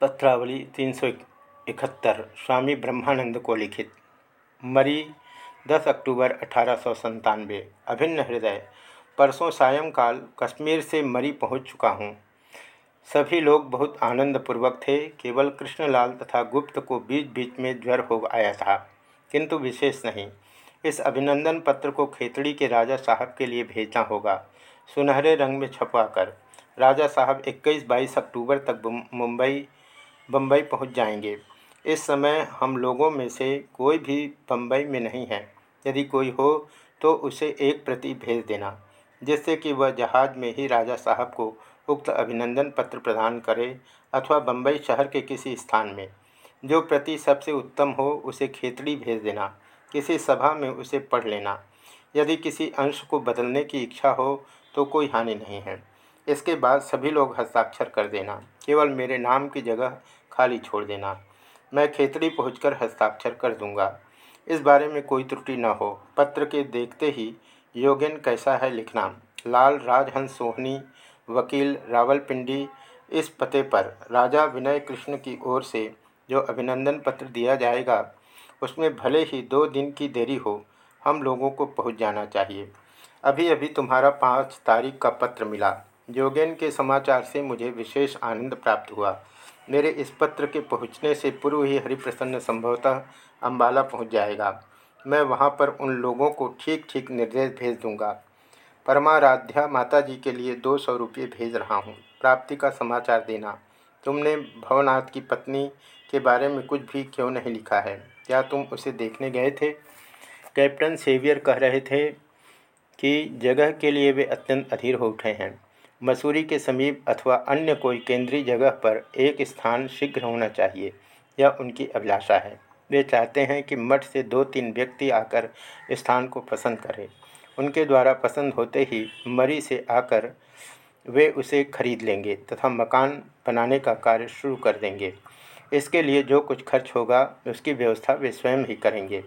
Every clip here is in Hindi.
पत्रावली तीन सौ इकहत्तर, स्वामी ब्रह्मानंद को लिखित। मरी 10 अक्टूबर अठारह सौ संतानवे। अभिन्न हृदय, परसों सायंकाल कश्मीर से मरी पहुँच चुका हूँ। सभी लोग बहुत आनंदपूर्वक थे, केवल कृष्णलाल तथा गुप्त को बीच बीच में ज्वर हो आया था, किंतु विशेष नहीं। इस अभिनंदन पत्र को खेतड़ी के राजा साहब के लिए भेजना होगा। सुनहरे रंग में छपवाकर। राजा साहब 21-22 अक्टूबर तक मुंबई बम्बई पहुँच जाएँगे। इस समय हम लोगों में से कोई भी बम्बई में नहीं है। यदि कोई हो तो उसे एक प्रति भेज देना, जिससे कि वह जहाज़ में ही राजा साहब को उक्त अभिनंदन पत्र प्रदान करे अथवा बम्बई शहर के किसी स्थान में। जो प्रति सबसे उत्तम हो, उसे खेतड़ी भेज देना। किसी सभा में उसे पढ़ लेना। यदि किसी अंश को बदलने की इच्छा हो तो कोई हानि नहीं है। इसके बाद सभी लोग हस्ताक्षर कर देना। केवल मेरे नाम की जगह खाली छोड़ देना। मैं खेतड़ी पहुंचकर हस्ताक्षर कर दूँगा। इस बारे में कोई त्रुटि न हो। पत्र के देखते ही योगेन कैसा है लिखना। लाल राजहंस सोहनी, वकील रावलपिंडी इस पते पर। राजा विनय कृष्ण की ओर से जो अभिनंदन पत्र दिया जाएगा, उसमें भले ही दो दिन की देरी हो, हम लोगों को पहुँच जाना चाहिए। अभी अभी तुम्हारा पाँच तारीख का पत्र मिला। योगेन के समाचार से मुझे विशेष आनंद प्राप्त हुआ। मेरे इस पत्र के पहुँचने से पूर्व ही हरिप्रसन्न संभवतः अम्बाला पहुँच जाएगा। मैं वहाँ पर उन लोगों को ठीक ठीक निर्देश भेज दूँगा। परमाराध्या माता जी के लिए दो सौ रुपये भेज रहा हूँ। प्राप्ति का समाचार देना। तुमने भवनाथ की पत्नी के बारे में कुछ भी क्यों नहीं लिखा है? क्या तुम उसे देखने गए थे? कैप्टन सेवियर कह रहे थे कि जगह के लिए वे अत्यंत अधीर हो उठे हैं। मसूरी के समीप अथवा अन्य कोई केंद्रीय जगह पर एक स्थान शीघ्र होना चाहिए, यह उनकी अभिलाषा है। वे चाहते हैं कि मठ से दो तीन व्यक्ति आकर स्थान को पसंद करें। उनके द्वारा पसंद होते ही मरी से आकर वे उसे खरीद लेंगे तथा मकान बनाने का कार्य शुरू कर देंगे। इसके लिए जो कुछ खर्च होगा, उसकी व्यवस्था वे स्वयं ही करेंगे।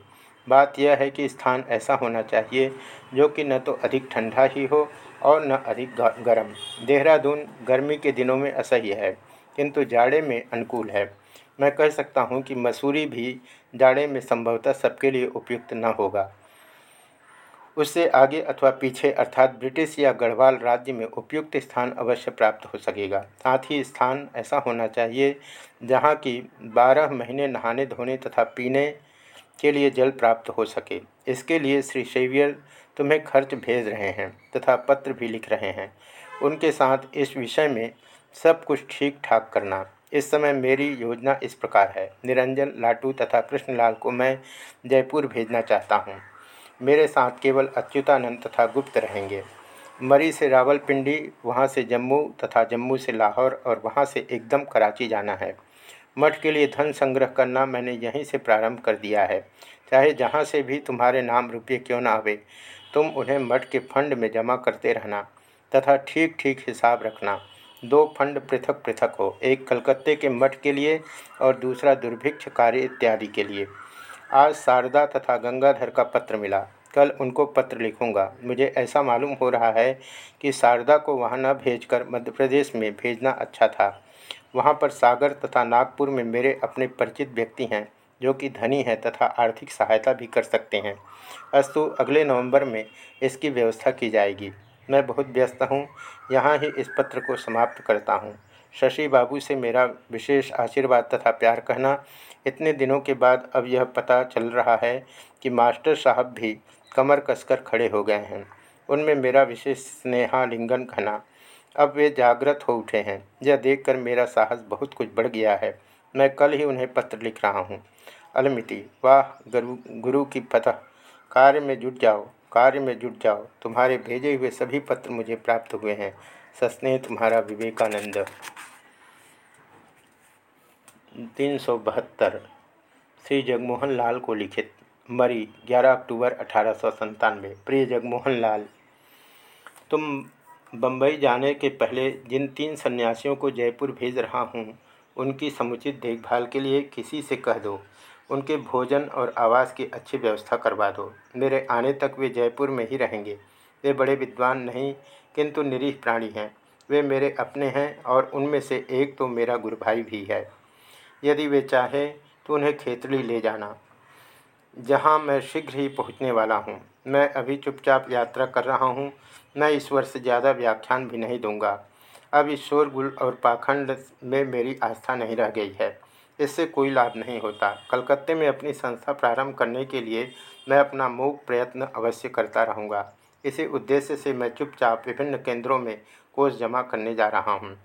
बात यह है कि स्थान ऐसा होना चाहिए जो कि न तो अधिक ठंडा ही हो और न अधिक गर्म। देहरादून गर्मी के दिनों में असह्य है, किंतु जाड़े में अनुकूल है। मैं कह सकता हूँ कि मसूरी भी जाड़े में संभवतः सबके लिए उपयुक्त न होगा। उससे आगे अथवा पीछे अर्थात ब्रिटिश या गढ़वाल राज्य में उपयुक्त स्थान अवश्य प्राप्त हो सकेगा। साथ ही स्थान ऐसा होना चाहिए जहाँ की बारह महीने नहाने धोने तथा पीने के लिए जल प्राप्त हो सके। इसके लिए श्री शेवियर तुम्हें खर्च भेज रहे हैं तथा पत्र भी लिख रहे हैं। उनके साथ इस विषय में सब कुछ ठीक ठाक करना। इस समय मेरी योजना इस प्रकार है। निरंजन, लाटू तथा कृष्णलाल को मैं जयपुर भेजना चाहता हूँ। मेरे साथ केवल अच्युतानंद तथा गुप्त रहेंगे। मरी से रावलपिंडी, वहाँ से जम्मू तथा जम्मू से लाहौर और वहाँ से एकदम कराची जाना है। मठ के लिए धन संग्रह करना मैंने यहीं से प्रारंभ कर दिया है। चाहे जहाँ से भी तुम्हारे नाम रुपये क्यों ना आवे, तुम उन्हें मठ के फंड में जमा करते रहना तथा ठीक ठीक हिसाब रखना। दो फंड पृथक पृथक हो, एक कलकत्ते के मठ के लिए और दूसरा दुर्भिक्ष कार्य इत्यादि के लिए। आज शारदा तथा गंगाधर का पत्र मिला। कल उनको पत्र लिखूँगा। मुझे ऐसा मालूम हो रहा है कि शारदा को वहाँ न भेजकर मध्य प्रदेश में भेजना अच्छा था। वहाँ पर सागर तथा नागपुर में मेरे अपने परिचित व्यक्ति हैं, जो कि धनी हैं तथा आर्थिक सहायता भी कर सकते हैं। अस्तु, अगले नवंबर में इसकी व्यवस्था की जाएगी। मैं बहुत व्यस्त हूँ। यहाँ ही इस पत्र को समाप्त करता हूँ। शशि बाबू से मेरा विशेष आशीर्वाद तथा प्यार कहना, इतने दिनों के बाद अब यह पता चल रहा है कि मास्टर साहब भी कमर कसकर खड़े हो गए हैं। उनमें मेरा विशेष स्नेहालिंगन कहना अब वे जागृत हो उठे हैं। यह देखकर मेरा साहस बहुत कुछ बढ़ गया है। मैं कल ही उन्हें पत्र लिख रहा हूँ। अलमिति, वाह, गुरु गुरु की फतह। कार्य में जुट जाओ, कार्य में जुट जाओ। तुम्हारे भेजे हुए सभी पत्र मुझे प्राप्त हुए हैं। सस्नेह तुम्हारा विवेकानंद। तीन सौ बहत्तर। श्री जगमोहन लाल को लिखित। मरी 11 अक्टूबर अठारह प्रिय जगमोहन लाल, तुम बम्बई जाने के पहले जिन तीन सन्यासियों को जयपुर भेज रहा हूँ, उनकी समुचित देखभाल के लिए किसी से कह दो। उनके भोजन और आवास की अच्छी व्यवस्था करवा दो। मेरे आने तक वे जयपुर में ही रहेंगे। वे बड़े विद्वान नहीं, किंतु निरीह प्राणी हैं। वे मेरे अपने हैं और उनमें से एक तो मेरा गुरु भाई भी है। यदि वे चाहे तो उन्हें खेतड़ी ले जाना। जहाँ मैं शीघ्र ही पहुँचने वाला हूँ। मैं अभी चुपचाप यात्रा कर रहा हूँ। मैं ईश्वर से ज़्यादा व्याख्यान भी नहीं दूँगा। अब इस शोरगुल और पाखंड में मेरी आस्था नहीं रह गई है। इससे कोई लाभ नहीं होता। कलकत्ते में अपनी संस्था प्रारंभ करने के लिए मैं अपना मूक प्रयत्न अवश्य करता रहूँगा। इसी उद्देश्य से मैं चुपचाप विभिन्न केंद्रों में कोष जमा करने जा रहा हूँ।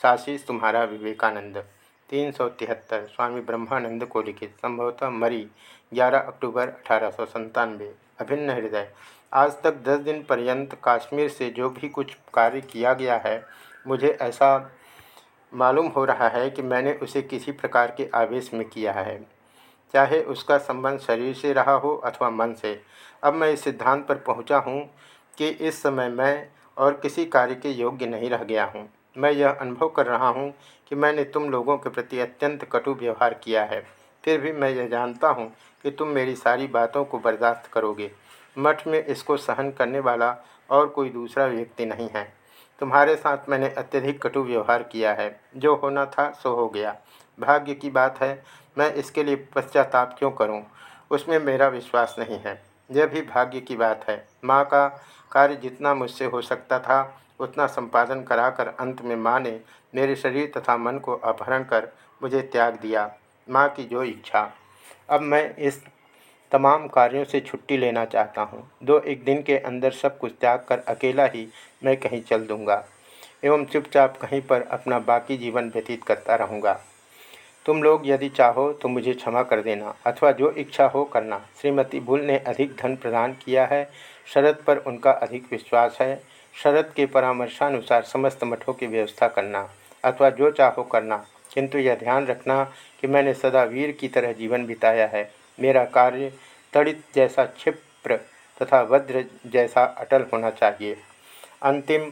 साशीष तुम्हारा विवेकानंद। तीन सौ तिहत्तर, स्वामी ब्रह्मानंद को लिखित, संभवतः मरी, ग्यारह अक्टूबर अठारह सौ संतानवे अभिन्न हृदय। आज तक दस दिन पर्यंत काश्मीर से जो भी कुछ कार्य किया गया है, मुझे ऐसा मालूम हो रहा है कि मैंने उसे किसी प्रकार के आवेश में किया है। चाहे उसका संबंध शरीर से रहा हो अथवा मन से। अब मैं इस सिद्धांत पर पहुँचा हूँ कि इस समय मैं और किसी कार्य के योग्य नहीं रह गया हूँ। मैं यह अनुभव कर रहा हूँ कि मैंने तुम लोगों के प्रति अत्यंत कटु व्यवहार किया है। फिर भी मैं यह जानता हूँ कि तुम मेरी सारी बातों को बर्दाश्त करोगे। मठ में इसको सहन करने वाला और कोई दूसरा व्यक्ति नहीं है। तुम्हारे साथ मैंने अत्यधिक कटु व्यवहार किया है। जो होना था, सो हो गया। भाग्य की बात है, मैं इसके लिए पश्चाताप क्यों करूँ? उसमें मेरा विश्वास नहीं है। यह भी भाग्य की बात है। माँ का कार्य जितना मुझसे हो सकता था उतना संपादन कराकर अंत में माँ ने मेरे शरीर तथा मन को अपहरण कर मुझे त्याग दिया, माँ की जो इच्छा। अब मैं इस तमाम कार्यों से छुट्टी लेना चाहता हूँ। दो एक दिन के अंदर सब कुछ त्याग कर अकेला ही मैं कहीं चल दूँगा, एवं चुपचाप कहीं पर अपना बाकी जीवन व्यतीत करता रहूँगा। तुम लोग यदि चाहो तो मुझे क्षमा कर देना, अथवा जो इच्छा हो करना। श्रीमती भूल ने अधिक धन प्रदान किया है, शरद पर उनका अधिक विश्वास है। शरद के परामर्शानुसार समस्त मठों की व्यवस्था करना अथवा जो चाहो करना। किंतु यह ध्यान रखना कि मैंने सदा वीर की तरह जीवन बिताया है। मेरा कार्य तड़ित जैसा क्षिप्र तथा वज्र जैसा अटल होना चाहिए। अंतिम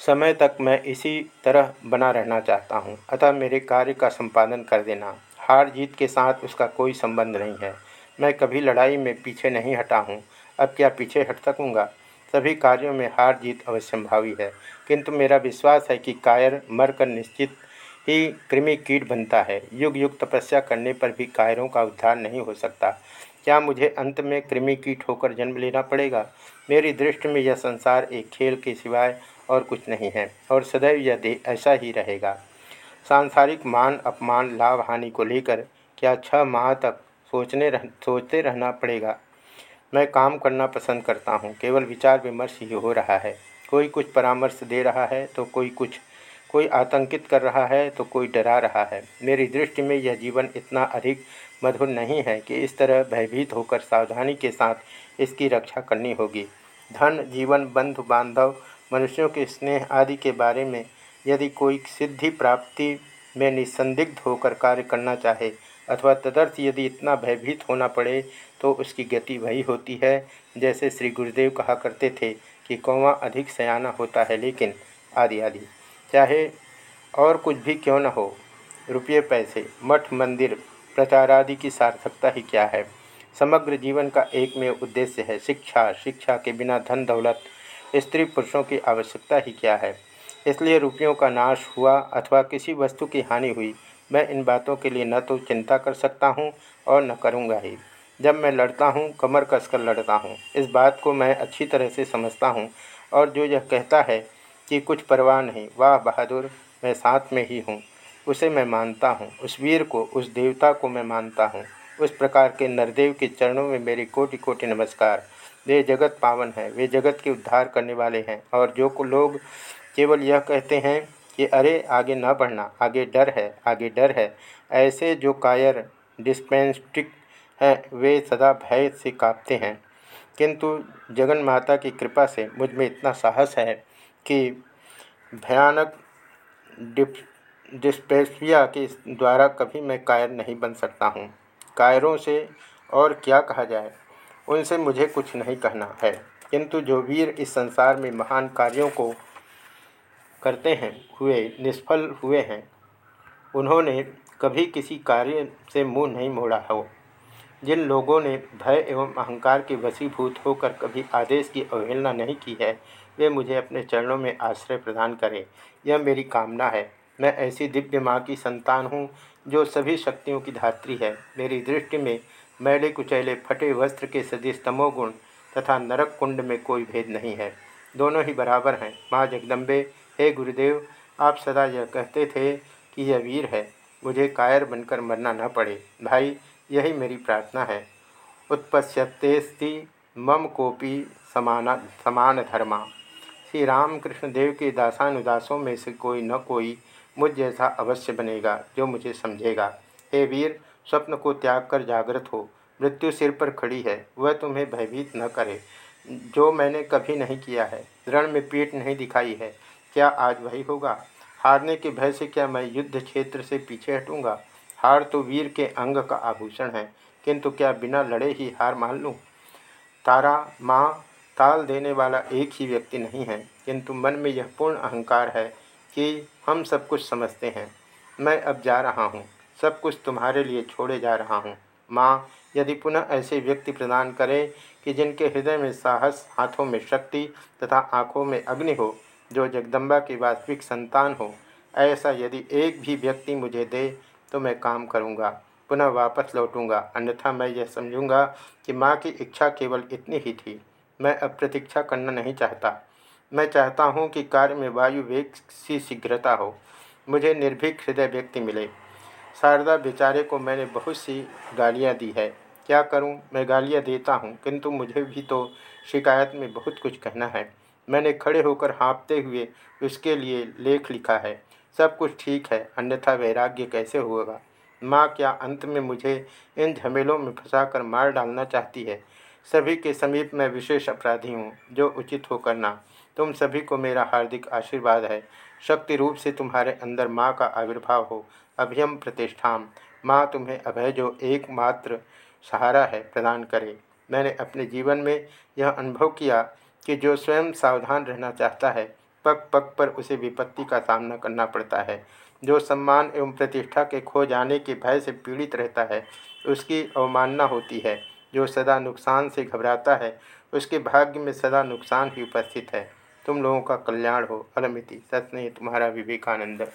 समय तक मैं इसी तरह बना रहना चाहता हूँ। अतः मेरे कार्य का संपादन कर देना। हार जीत के साथ उसका कोई संबंध नहीं है। मैं कभी लड़ाई में पीछे नहीं हटा हूँ। अब क्या पीछे हट सकूँगा? सभी कार्यों में हार जीत अवश्यंभावी है। किंतु मेरा विश्वास है कि कायर मरकर निश्चित ही कृमि कीट बनता है। युग युग तपस्या करने पर भी कायरों का उद्धार नहीं हो सकता। क्या मुझे अंत में कृमि कीट होकर जन्म लेना पड़ेगा? मेरी दृष्टि में यह संसार एक खेल के सिवाय और कुछ नहीं है, और सदैव यह देह ऐसा ही रहेगा। सांसारिक मान, अपमान, लाभ, हानि को लेकर क्या छः माह तक सोचने रह, सोचते रहना पड़ेगा? मैं काम करना पसंद करता हूँ। केवल विचार विमर्श ही हो रहा है। कोई कुछ परामर्श दे रहा है तो कोई कुछ, कोई आतंकित कर रहा है तो कोई डरा रहा है। मेरी दृष्टि में यह जीवन इतना अधिक मधुर नहीं है कि इस तरह भयभीत होकर सावधानी के साथ इसकी रक्षा करनी होगी। धन, जीवन, बंधु, बांधव, मनुष्यों के स्नेह आदि के बारे में यदि कोई सिद्धि प्राप्ति में निसंदिग्ध होकर कार्य करना चाहे अथवा तदर्थ यदि इतना भयभीत होना पड़े तो उसकी गति वही होती है, जैसे श्री गुरुदेव कहा करते थे कि कौवा अधिक सयाना होता है लेकिन आदि आदि। चाहे और कुछ भी क्यों न हो, रुपये पैसे, मठ, मंदिर, प्रचार आदि की सार्थकता ही क्या है? समग्र जीवन का एक में उद्देश्य है शिक्षा शिक्षा के बिना धन दौलत, स्त्री पुरुषों की आवश्यकता ही क्या है? इसलिए रुपयों का नाश हुआ अथवा किसी वस्तु की हानि हुई मैं इन बातों के लिए न तो चिंता कर सकता हूँ और न करूँगा ही। जब मैं लड़ता हूँ, कमर कसकर लड़ता हूँ। इस बात को मैं अच्छी तरह से समझता हूँ और जो यह कहता है कि कुछ परवाह नहीं, वाह बहादुर, मैं साथ में ही हूँ, उसे मैं मानता हूँ। उस वीर को, उस देवता को मैं मानता हूँ। उस प्रकार के नरदेव के चरणों में मेरी कोटि कोटि नमस्कार। वे जगत पावन है, वे जगत के उद्धार करने वाले हैं और जो को लोग केवल यह कहते हैं कि अरे, आगे न बढ़ना, आगे डर है, आगे डर है। ऐसे जो कायर डिस्पेंस्टिक हैं, वे सदा भय से कांपते हैं। किंतु जगन माता की कृपा से मुझमें इतना साहस है कि भयानक डिस्पेसिया के द्वारा कभी मैं कायर नहीं बन सकता हूँ। कायरों से और क्या कहा जाए? उनसे मुझे कुछ नहीं कहना है। किंतु जो वीर इस संसार में महान कार्यों को करते हैं, हुए, निष्फल हुए हैं। उन्होंने कभी किसी कार्य से मुँह नहीं मोड़ा हो। जिन लोगों ने भय एवं अहंकार के वसीभूत होकर कभी आदेश की अवहेलना नहीं की है, वे मुझे अपने चरणों में आश्रय प्रदान करें। यह मेरी कामना है। मैं ऐसी दिव्य माँ की संतान हूँ, जो सभी शक्तियों की धात्री है। मेरी दृष्टि में मैले कुचैले, फटे वस्त्र के सदिश तमोगुण तथा नरक कुंड में कोई भेद नहीं है। दोनों ही बराबर हैं। माँ जगदम्बे हे गुरुदेव, आप सदा यह कहते थे कि यह वीर है। मुझे कायर बनकर मरना न पड़े। भाई, यही मेरी प्रार्थना है। उत्पश्यतेस्ति मम कोपी समान समान धर्मा श्री रामकृष्ण देव के दासानुदासों में से कोई न कोई मुझ जैसा अवश्य बनेगा, जो मुझे समझेगा। हे वीर, स्वप्न को त्याग कर जागृत हो। मृत्यु सिर पर खड़ी है। वह तुम्हें भयभीत न करे। जो मैंने कभी नहीं किया है, रण में पीठ नहीं दिखाई है। क्या आज वही होगा? हारने के भय से क्या मैं युद्ध क्षेत्र से पीछे हटूँगा? हार तो वीर के अंग का आभूषण है, किंतु क्या बिना लड़े ही हार मान लूँ? तारा, माँ, ताल देने वाला एक ही व्यक्ति नहीं है, किंतु मन में यह पूर्ण अहंकार है कि हम सब कुछ समझते हैं। मैं अब जा रहा हूँ, सब कुछ तुम्हारे लिए छोड़े जा रहा हूँ। माँ, यदि पुनः ऐसे व्यक्ति प्रदान करें कि जिनके हृदय में साहस, हाथों में शक्ति तथा आँखों में अग्नि हो जो जगदम्बा की वास्तविक संतान हो, ऐसा यदि एक भी व्यक्ति मुझे दे तो मैं काम करूँगा, पुनः वापस लौटूँगा। अन्यथा मैं यह समझूँगा कि माँ की इच्छा केवल इतनी ही थी। मैं अब प्रतीक्षा करना नहीं चाहता। मैं चाहता हूँ कि कार्य में वायु वेग सी शीघ्रता हो। मुझे निर्भीक हृदय व्यक्ति मिले। शारदा बेचारे को मैंने बहुत सी गालियाँ दी है। क्या करूँ? मैं गालियाँ देता हूँ, किंतु मुझे भी तो शिकायत में बहुत कुछ कहना है। मैंने खड़े होकर हाँपते हुए उसके लिए लेख लिखा है। सब कुछ ठीक है, अन्यथा वैराग्य कैसे होगा? माँ क्या अंत में मुझे इन झमेलों में फंसाकर मार डालना चाहती है? सभी के समीप मैं विशेष अपराधी हूँ, जो उचित हो करना तुम सभी को मेरा हार्दिक आशीर्वाद है। शक्ति रूप से तुम्हारे अंदर माँ का आविर्भाव हो। अभियम प्रतिष्ठाम। माँ तुम्हें अभय जो एकमात्र सहारा है, प्रदान करे। मैंने अपने जीवन में यह अनुभव किया कि जो स्वयं सावधान रहना चाहता है, पग पग पर उसे विपत्ति का सामना करना पड़ता है। जो सम्मान एवं प्रतिष्ठा के खो जाने के भय से पीड़ित रहता है, उसकी अवमानना होती है। जो सदा नुकसान से घबराता है, उसके भाग्य में सदा नुकसान ही उपस्थित है। तुम लोगों का कल्याण हो, अलमिति। सच तुम्हारा विवेकानंद।